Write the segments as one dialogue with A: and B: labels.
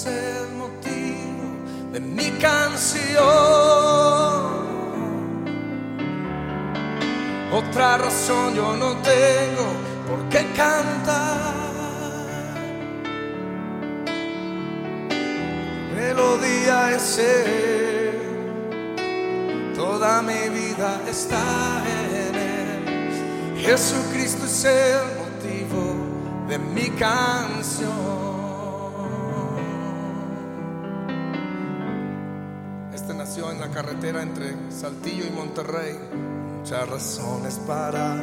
A: Es el motivo de mi canción. Otra razón yo no tengo por qué cantar. Melodía es él, toda mi vida está en él. Jesucristo es el motivo de mi canción. En la carretera entre Saltillo y Monterrey. Muchas razones para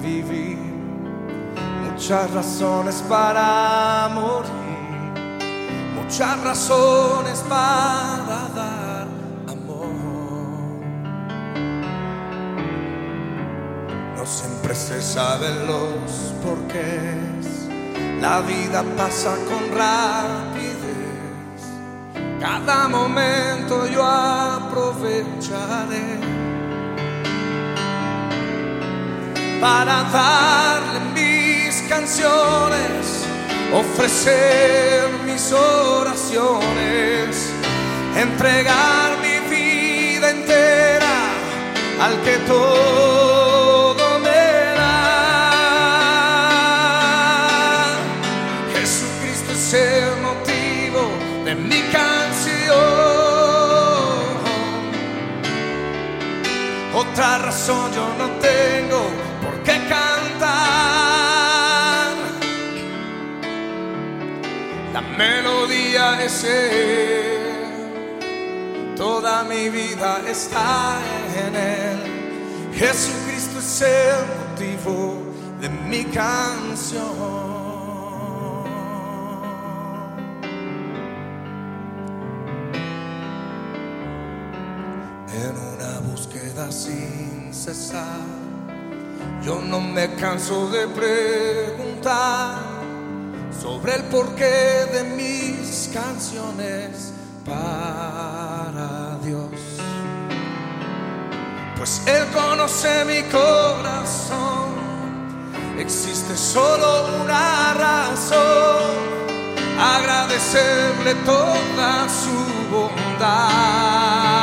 A: vivir, muchas razones para morir, muchas razones para dar amor. No siempre se saben los porqués, la vida pasa con rapidez. Cada momento yo aprovecharé para darle mis canciones, ofrecer mis oraciones, entregar mi vida entera al que todo Otra razón yo no tengo por qué cantar. La melodía es él, toda mi vida está en él. Jesucristo es el motivo de mi canción. Sin cesar, yo no me canso de preguntar sobre el porqué de mis canciones para Dios. Pues Él conoce mi corazón, existe solo una razón, agradecerle toda su bondad.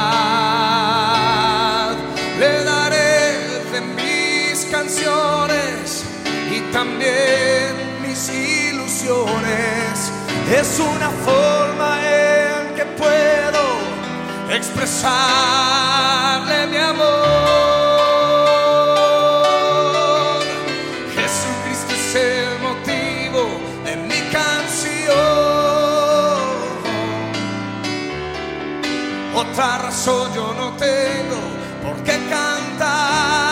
A: También mis ilusiones. Es una forma en que puedo expresarle mi amor. Jesucristo es el motivo de mi canción. Otra razón yo no tengo por qué cantar.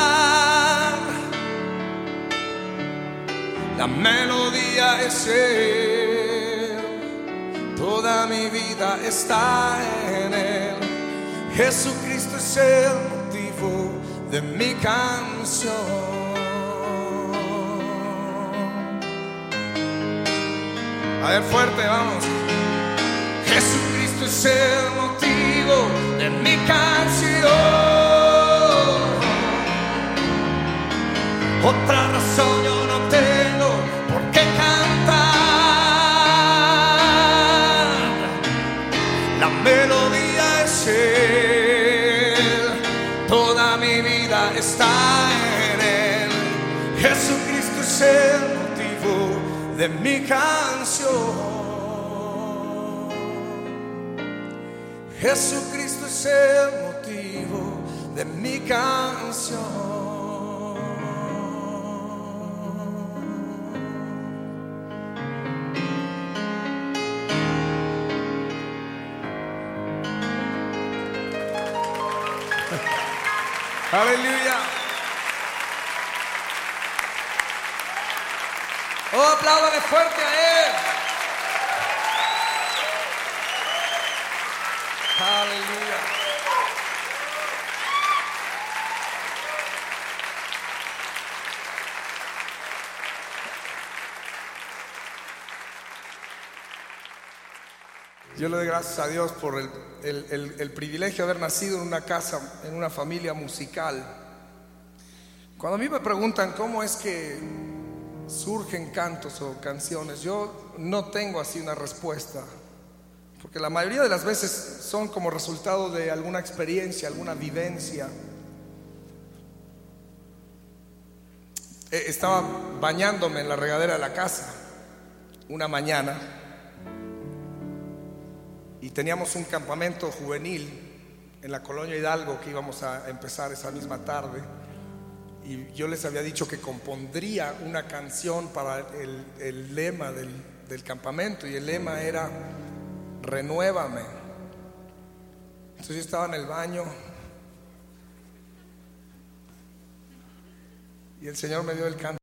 A: La melodía es él, toda mi vida está en él. Jesucristo es el motivo de mi canción. A ver, fuerte, vamos. Jesucristo es el motivo de mi canción. Otra toda mi vida está en él. Jesucristo es el motivo de mi canción. Jesucristo es el motivo de mi canción. Aleluya. Oh, apláudale fuerte a Él. Aleluya. Yo le doy gracias a Dios por el, el- el- privilegio de haber nacido en una casa, en una familia musical. Cuando a mí me preguntan cómo es que surgen cantos o canciones, yo no tengo así una respuesta, porque la mayoría de las veces son como resultado de alguna experiencia, alguna vivencia. Eh, estaba bañándome en la regadera de la casa una mañana y teníamos un campamento juvenil en la colonia Hidalgo que íbamos a empezar esa misma tarde y yo les había dicho que compondría una canción para el, lema del, del campamento y el lema era renuévame. Entonces yo estaba en el baño y el Señor me dio el canto.